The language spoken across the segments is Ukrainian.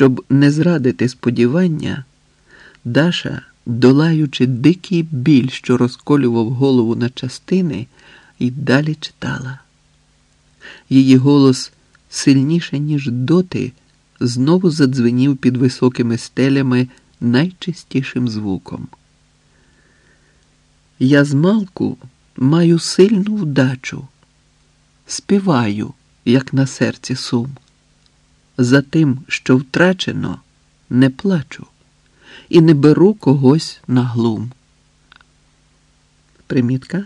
Щоб не зрадити сподівання, Даша, долаючи дикий біль, що розколював голову на частини, і далі читала. Її голос сильніше, ніж доти, знову задзвенів під високими стелями найчистішим звуком. Я змалку маю сильну вдачу, співаю, як на серці сум. За тим, що втрачено, не плачу і не беру когось на глум. Примітка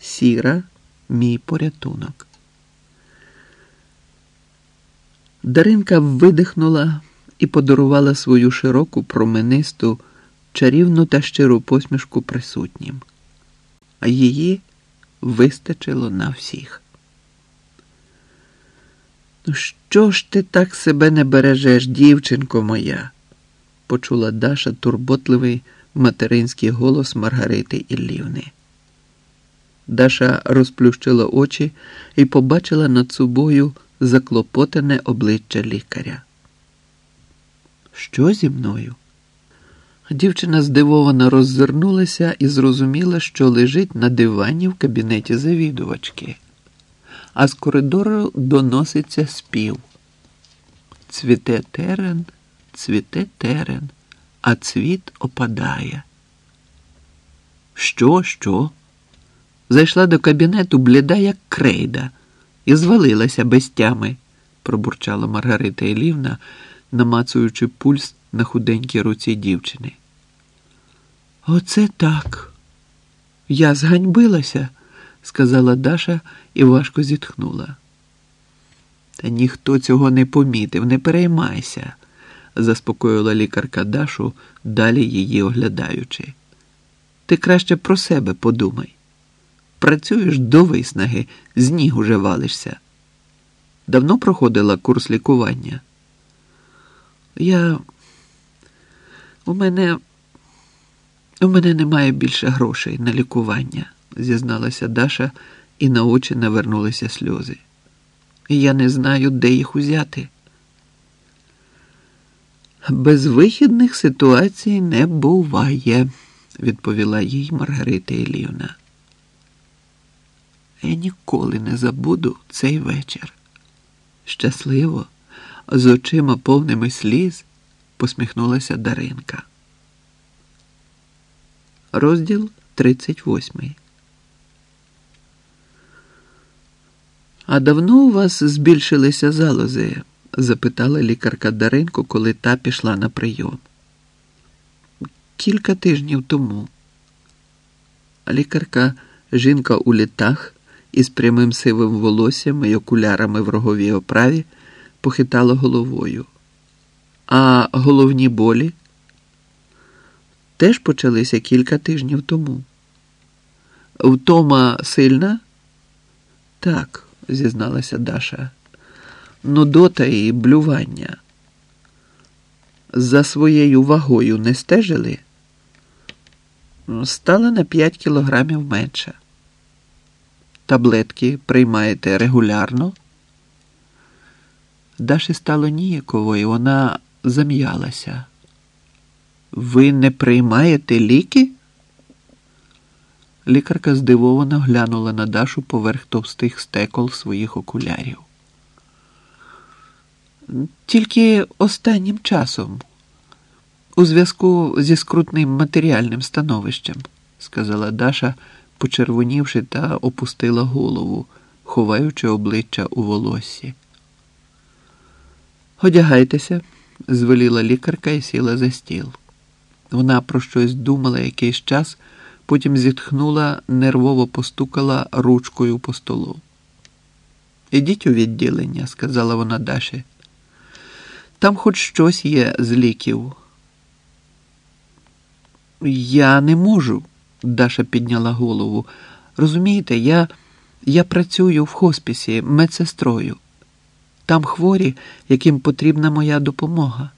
сіра, мій порятунок. Даринка видихнула і подарувала свою широку променисту, чарівну та щиру посмішку присутнім, а її вистачило на всіх. Ну, що ж ти так себе не бережеш, дівчинко моя? почула Даша турботливий материнський голос Маргарити Іллівни. Даша розплющила очі і побачила над собою заклопотане обличчя лікаря. Що зі мною? Дівчина здивовано роззирнулася і зрозуміла, що лежить на дивані в кабінеті завідувачки, а з коридору доноситься спів. Цвіте терен, цвіте терен, а цвіт опадає. Що, що? Зайшла до кабінету бліда, як крейда, і звалилася без тями, пробурчала Маргарита Елівна, намацуючи пульс на худенькій руці дівчини. Оце так. Я зганьбилася, сказала Даша і важко зітхнула. Та ніхто цього не помітив, не переймайся, заспокоїла лікарка Дашу, далі її оглядаючи. Ти краще про себе подумай. Працюєш до виснаги, з ніг уже валишся. Давно проходила курс лікування. Я. У мене у мене немає більше грошей на лікування, зізналася Даша, і на очі навернулися сльози. Я не знаю, де їх узяти. Безвихідних ситуацій не буває, відповіла їй Маргарита Ілівна. Я ніколи не забуду цей вечір. Щасливо, з очима повними сліз, посміхнулася Даринка. Розділ 38 А давно у вас збільшилися залози? запитала лікарка Даринку, коли та пішла на прийом. Кілька тижнів тому. Лікарка, жінка у літах із прямим сивим волоссям і окулярами в роговій оправі, похитала головою. А головні болі теж почалися кілька тижнів тому. Втома сильна? Так, зізналася Даша. Нудота і блювання. За своєю вагою не стежили? Стала на 5 кілограмів менше. Таблетки приймаєте регулярно? Даші стало ніяково, і вона зам'ялася. Ви не приймаєте ліки? Лікарка здивовано глянула на Дашу поверх товстих стекол своїх окулярів. Тільки останнім часом, у зв'язку зі скрутним матеріальним становищем, сказала Даша, почервонівши та опустила голову, ховаючи обличчя у волоссі. Одягайтеся, звеліла лікарка і сіла за стіл. Вона про щось думала якийсь час, потім зітхнула, нервово постукала ручкою по столу. Ідіть у відділення, сказала вона Даші. Там хоч щось є з ліків. Я не можу, Даша підняла голову. Розумієте, я, я працюю в хоспісі медсестрою. Там хворі, яким потрібна моя допомога.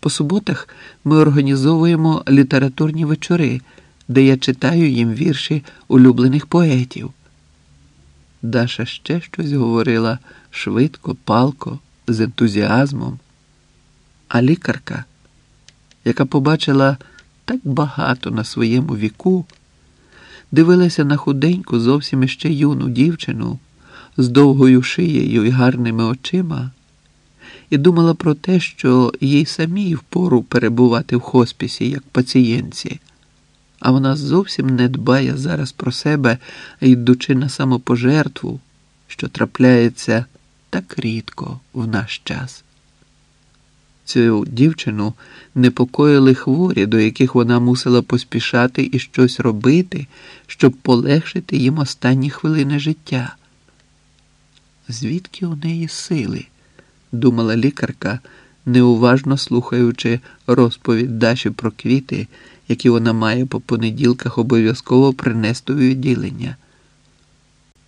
По суботах ми організовуємо літературні вечори, де я читаю їм вірші улюблених поетів. Даша ще щось говорила швидко, палко, з ентузіазмом. А лікарка, яка побачила так багато на своєму віку, дивилася на худеньку, зовсім іще юну дівчину з довгою шиєю і гарними очима, і думала про те, що їй самій впору перебувати в хоспісі як пацієнтці, а вона зовсім не дбає зараз про себе, йдучи на самопожертву, що трапляється так рідко в наш час. Цю дівчину непокоїли хворі, до яких вона мусила поспішати і щось робити, щоб полегшити їм останні хвилини життя. Звідки у неї сили? думала лікарка, неуважно слухаючи розповідь Даші про квіти, які вона має по понеділках обов'язково принести у відділення.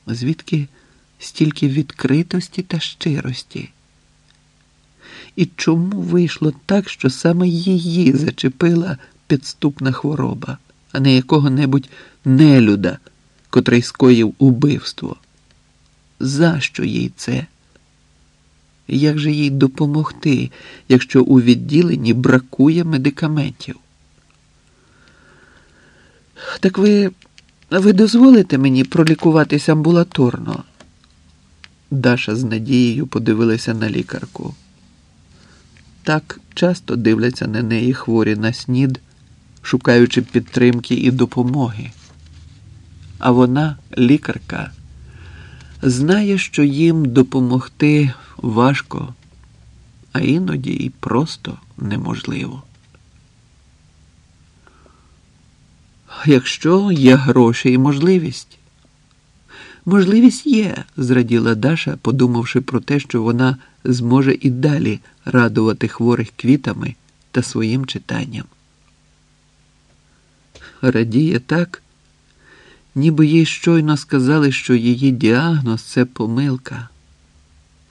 Звідки стільки відкритості та щирості? І чому вийшло так, що саме її зачепила підступна хвороба, а не якого-небудь нелюда, котрий скоїв убивство? За що їй це? Як же їй допомогти, якщо у відділенні бракує медикаментів? Так ви, ви дозволите мені пролікуватись амбулаторно? Даша з надією подивилася на лікарку. Так часто дивляться на неї хворі на снід, шукаючи підтримки і допомоги. А вона, лікарка, знає, що їм допомогти важко, а іноді і просто неможливо. Якщо є гроші і можливість. Можливість є, зраділа Даша, подумавши про те, що вона зможе і далі радувати хворих квітами та своїм читанням. Радіє так, ніби їй щойно сказали, що її діагноз це помилка,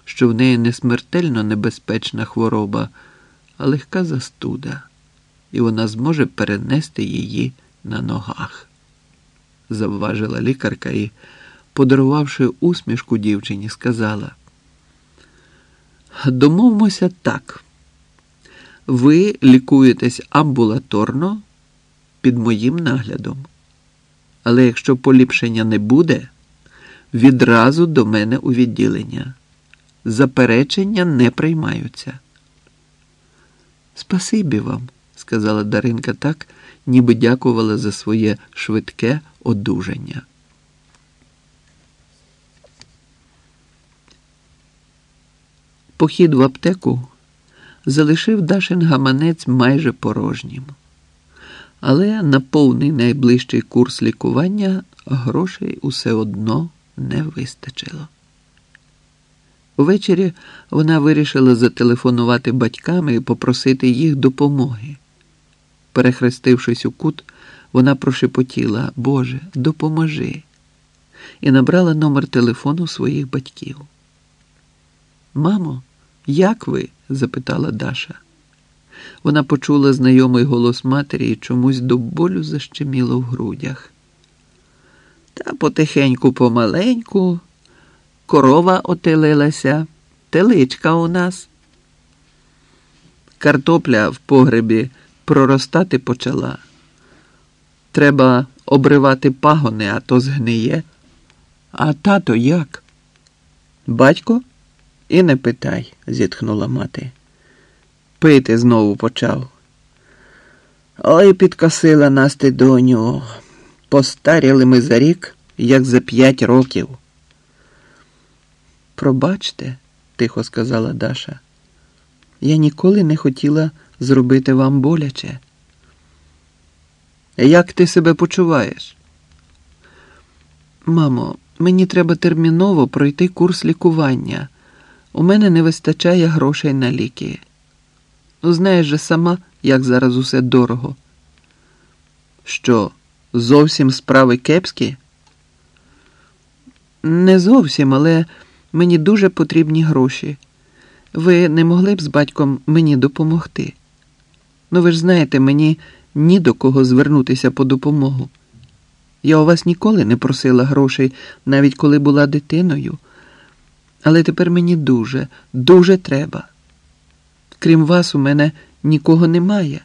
що в неї не смертельно небезпечна хвороба, а легка застуда, і вона зможе перенести її на ногах, завважила лікарка і, подарувавши усмішку дівчині, сказала. Домовмося так. Ви лікуєтесь амбулаторно під моїм наглядом. Але якщо поліпшення не буде, відразу до мене у відділення. Заперечення не приймаються. Спасибі вам, сказала Даринка так, ніби дякувала за своє швидке одужання. Похід в аптеку залишив Дашин гаманець майже порожнім, але на повний найближчий курс лікування грошей усе одно не вистачило. Увечері вона вирішила зателефонувати батькам і попросити їх допомоги. Перехрестившись у кут, вона прошепотіла Боже, допоможи, і набрала номер телефону своїх батьків. Мамо, як ви? запитала Даша. Вона почула знайомий голос матері і чомусь до болю защеміло в грудях. Та потихеньку, помаленьку, корова отелилася, теличка у нас. Картопля в погребі проростати почала. Треба обривати пагони, а то згниє. А тато як? Батько? І не питай, зітхнула мати. Пити знову почав. Ой, підкосила нас ти, доню. Постаріли ми за рік, як за п'ять років. Пробачте, тихо сказала Даша. Я ніколи не хотіла зробити вам боляче. Як ти себе почуваєш? Мамо, мені треба терміново пройти курс лікування. У мене не вистачає грошей на ліки. Знаєш же сама, як зараз усе дорого. Що, зовсім справи кепські? Не зовсім, але мені дуже потрібні гроші. Ви не могли б з батьком мені допомогти? Ну, ви ж знаєте, мені ні до кого звернутися по допомогу. Я у вас ніколи не просила грошей, навіть коли була дитиною. Але тепер мені дуже, дуже треба. Крім вас, у мене нікого немає.